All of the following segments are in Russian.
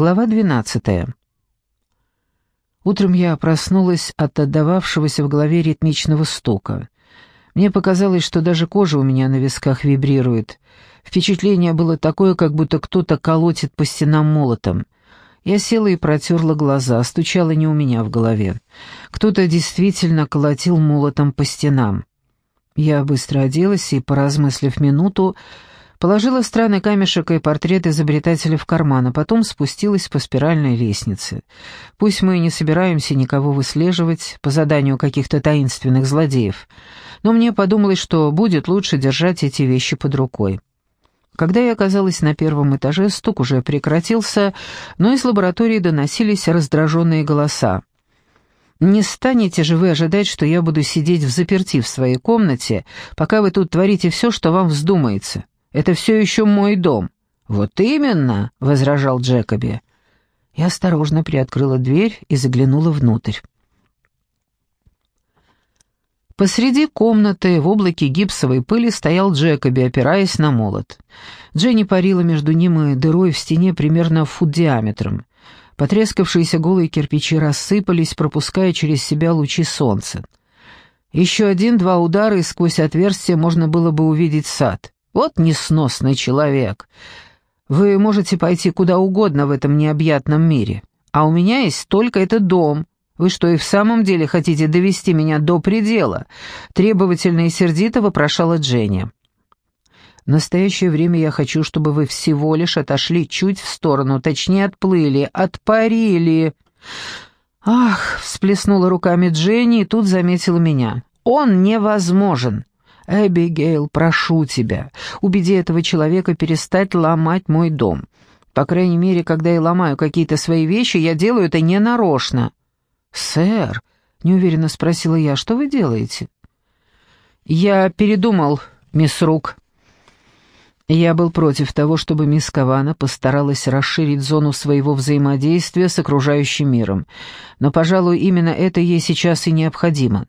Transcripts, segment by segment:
Глава 12. Утром я проснулась от отдававшегося в голове ритмичного стука. Мне показалось, что даже кожа у меня на висках вибрирует. Впечатление было такое, как будто кто-то колотит по стенам молотом. Я села и протерла глаза, стучала не у меня в голове. Кто-то действительно колотил молотом по стенам. Я быстро оделась и, поразмыслив минуту, Положила странный камешек и портрет изобретателя в карман, а потом спустилась по спиральной лестнице. Пусть мы и не собираемся никого выслеживать по заданию каких-то таинственных злодеев, но мне подумалось, что будет лучше держать эти вещи под рукой. Когда я оказалась на первом этаже, стук уже прекратился, но из лаборатории доносились раздраженные голоса. «Не станете же вы ожидать, что я буду сидеть в заперти в своей комнате, пока вы тут творите все, что вам вздумается?» Это все еще мой дом». «Вот именно», — возражал Джекоби. Я осторожно приоткрыла дверь и заглянула внутрь. Посреди комнаты в облаке гипсовой пыли стоял Джекоби, опираясь на молот. Дженни парила между ним и дырой в стене примерно фут диаметром. Потрескавшиеся голые кирпичи рассыпались, пропуская через себя лучи солнца. Еще один-два удара, и сквозь отверстие можно было бы увидеть сад. Вот несносный человек. Вы можете пойти куда угодно в этом необъятном мире, а у меня есть только этот дом. Вы что, и в самом деле хотите довести меня до предела?» Требовательно и сердито вопрошала Дженни. «В настоящее время я хочу, чтобы вы всего лишь отошли чуть в сторону, точнее отплыли, отпарили». «Ах!» — всплеснула руками Дженни и тут заметила меня. «Он невозможен. «Эбигейл, прошу тебя, убеди этого человека перестать ломать мой дом. По крайней мере, когда я ломаю какие-то свои вещи, я делаю это ненарочно». «Сэр», — неуверенно спросила я, — «что вы делаете?» «Я передумал, мисс Рук». Я был против того, чтобы мисс Кавана постаралась расширить зону своего взаимодействия с окружающим миром. Но, пожалуй, именно это ей сейчас и необходимо.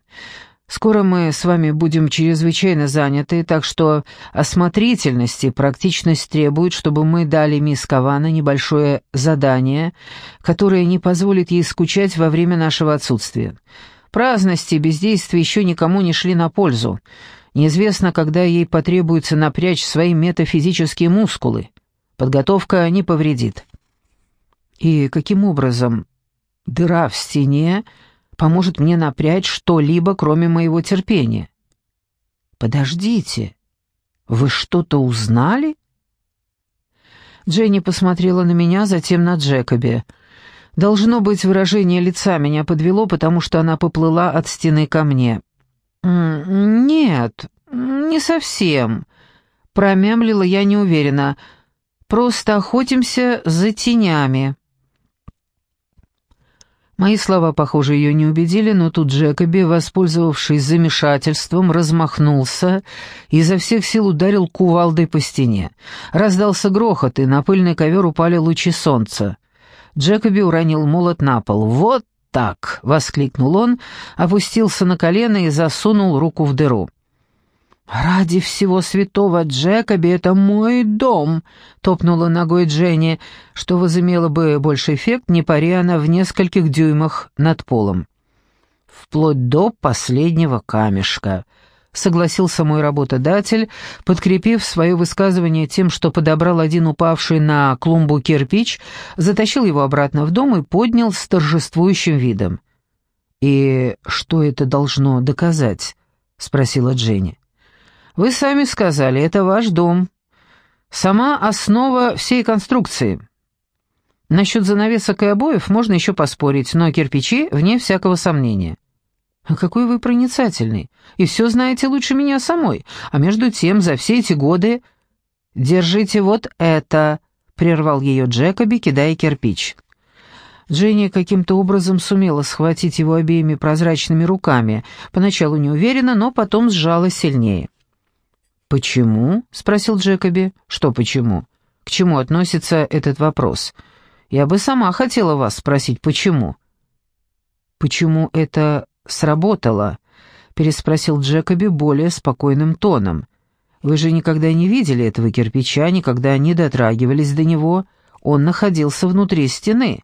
Скоро мы с вами будем чрезвычайно заняты, так что осмотрительность и практичность требуют, чтобы мы дали мисс Кавана небольшое задание, которое не позволит ей скучать во время нашего отсутствия. Праздность и бездействие еще никому не шли на пользу. Неизвестно, когда ей потребуется напрячь свои метафизические мускулы. Подготовка не повредит. И каким образом дыра в стене поможет мне напрячь что-либо, кроме моего терпения. Подождите, вы что-то узнали? Дженни посмотрела на меня, затем на Джекоби. Должно быть, выражение лица меня подвело, потому что она поплыла от стены ко мне. «Нет, не совсем», — промямлила я неуверенно. «Просто охотимся за тенями». Мои слова, похоже, ее не убедили, но тут Джекоби, воспользовавшись замешательством, размахнулся и изо всех сил ударил кувалдой по стене. Раздался грохот, и на пыльный ковер упали лучи солнца. Джекоби уронил молот на пол. «Вот так!» — воскликнул он, опустился на колено и засунул руку в дыру. «Ради всего святого Джекоби, это мой дом!» — топнула ногой Дженни, что возымело бы больше эффект, не пари она в нескольких дюймах над полом. «Вплоть до последнего камешка», — согласился мой работодатель, подкрепив свое высказывание тем, что подобрал один упавший на клумбу кирпич, затащил его обратно в дом и поднял с торжествующим видом. «И что это должно доказать?» — спросила Дженни. Вы сами сказали, это ваш дом. Сама основа всей конструкции. Насчет занавесок и обоев можно еще поспорить, но кирпичи вне всякого сомнения. А какой вы проницательный, и все знаете лучше меня самой. А между тем, за все эти годы... «Держите вот это», — прервал ее Джекоби, кидая кирпич. Дженни каким-то образом сумела схватить его обеими прозрачными руками, поначалу неуверенно, но потом сжала сильнее. «Почему?» — спросил Джекоби. «Что почему? К чему относится этот вопрос? Я бы сама хотела вас спросить, почему?» «Почему это сработало?» — переспросил Джекоби более спокойным тоном. «Вы же никогда не видели этого кирпича, никогда не дотрагивались до него. Он находился внутри стены.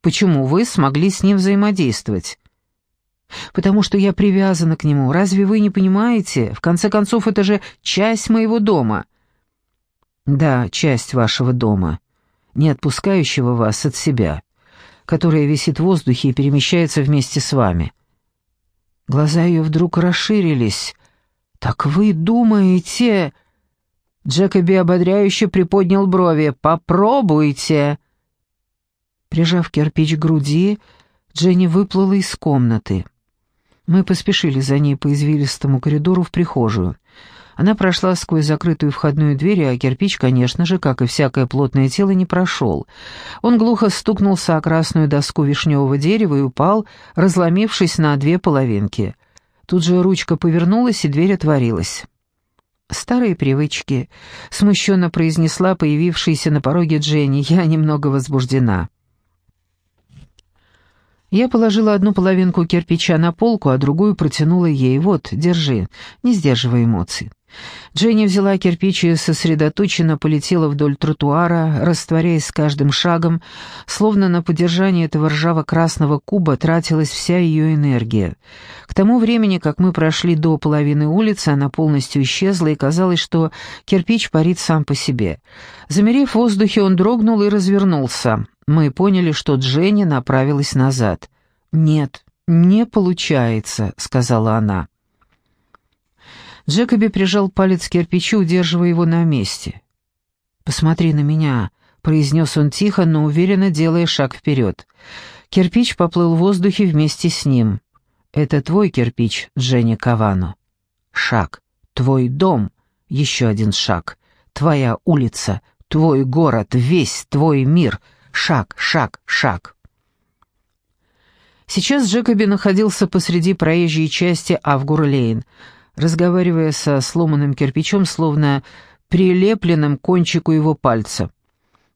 Почему вы смогли с ним взаимодействовать? Потому что я привязана к нему. Разве вы не понимаете? В конце концов, это же часть моего дома. Да, часть вашего дома, не отпускающего вас от себя, которая висит в воздухе и перемещается вместе с вами. Глаза ее вдруг расширились. «Так вы думаете...» Джекоби ободряюще приподнял брови. «Попробуйте!» Прижав кирпич к груди, Дженни выплыла из комнаты. Мы поспешили за ней по извилистому коридору в прихожую. Она прошла сквозь закрытую входную дверь, а кирпич, конечно же, как и всякое плотное тело, не прошел. Он глухо стукнулся о красную доску вишневого дерева и упал, разломившись на две половинки. Тут же ручка повернулась, и дверь отворилась. «Старые привычки», — смущенно произнесла появившаяся на пороге Дженни. «Я немного возбуждена». Я положила одну половинку кирпича на полку, а другую протянула ей. «Вот, держи, не сдерживай эмоций». Дженни взяла кирпич и сосредоточенно полетела вдоль тротуара, растворяясь с каждым шагом, словно на поддержание этого ржаво-красного куба тратилась вся ее энергия. К тому времени, как мы прошли до половины улицы, она полностью исчезла, и казалось, что кирпич парит сам по себе. Замерев в воздухе, он дрогнул и развернулся. Мы поняли, что Дженни направилась назад. «Нет, не получается», — сказала она. Джекоби прижал палец к кирпичу, удерживая его на месте. «Посмотри на меня», — произнес он тихо, но уверенно делая шаг вперед. Кирпич поплыл в воздухе вместе с ним. «Это твой кирпич, Дженни Кавано». «Шаг. Твой дом. Еще один шаг. Твоя улица. Твой город. Весь твой мир. Шаг, шаг, шаг». Сейчас Джекоби находился посреди проезжей части Авгур-Лейн разговаривая со сломанным кирпичом, словно прилепленным к кончику его пальца.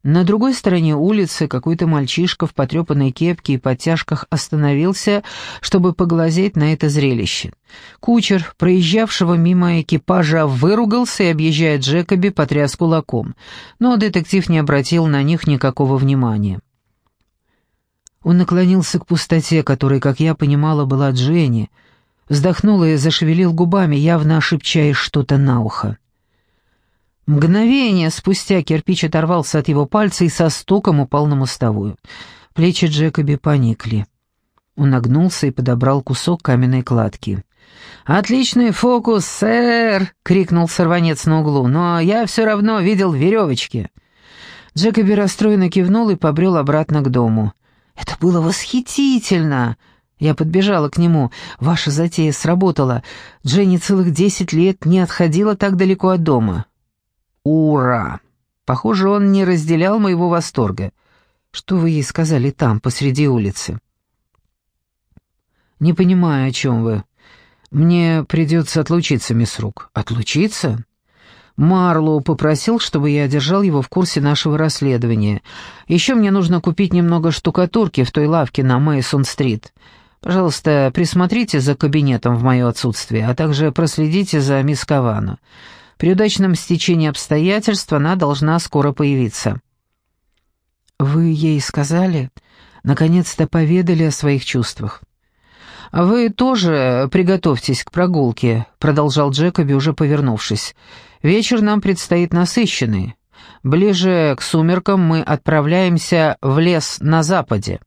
На другой стороне улицы какой-то мальчишка в потрепанной кепке и подтяжках остановился, чтобы поглазеть на это зрелище. Кучер, проезжавшего мимо экипажа, выругался и, объезжая Джекоби, потряс кулаком, но детектив не обратил на них никакого внимания. Он наклонился к пустоте, которой, как я понимала, была Дженни, — Вздохнул и зашевелил губами, явно ошибчаясь что-то на ухо. Мгновение спустя кирпич оторвался от его пальца и со стуком упал на мостовую. Плечи Джекоби поникли. Он нагнулся и подобрал кусок каменной кладки. «Отличный фокус, сэр!» — крикнул сорванец на углу. «Но я все равно видел веревочки». Джекоби расстроенно кивнул и побрел обратно к дому. «Это было восхитительно!» Я подбежала к нему. Ваша затея сработала. Дженни целых десять лет не отходила так далеко от дома. Ура! Похоже, он не разделял моего восторга. Что вы ей сказали там, посреди улицы? Не понимаю, о чем вы. Мне придется отлучиться, мисс Рук. Отлучиться? Марлоу попросил, чтобы я держал его в курсе нашего расследования. Еще мне нужно купить немного штукатурки в той лавке на Мейсон-стрит. Пожалуйста, присмотрите за кабинетом в мое отсутствие, а также проследите за мисс Кавану. При удачном стечении обстоятельств она должна скоро появиться». «Вы ей сказали? Наконец-то поведали о своих чувствах?» «А «Вы тоже приготовьтесь к прогулке», — продолжал Джекоби, уже повернувшись. «Вечер нам предстоит насыщенный. Ближе к сумеркам мы отправляемся в лес на западе».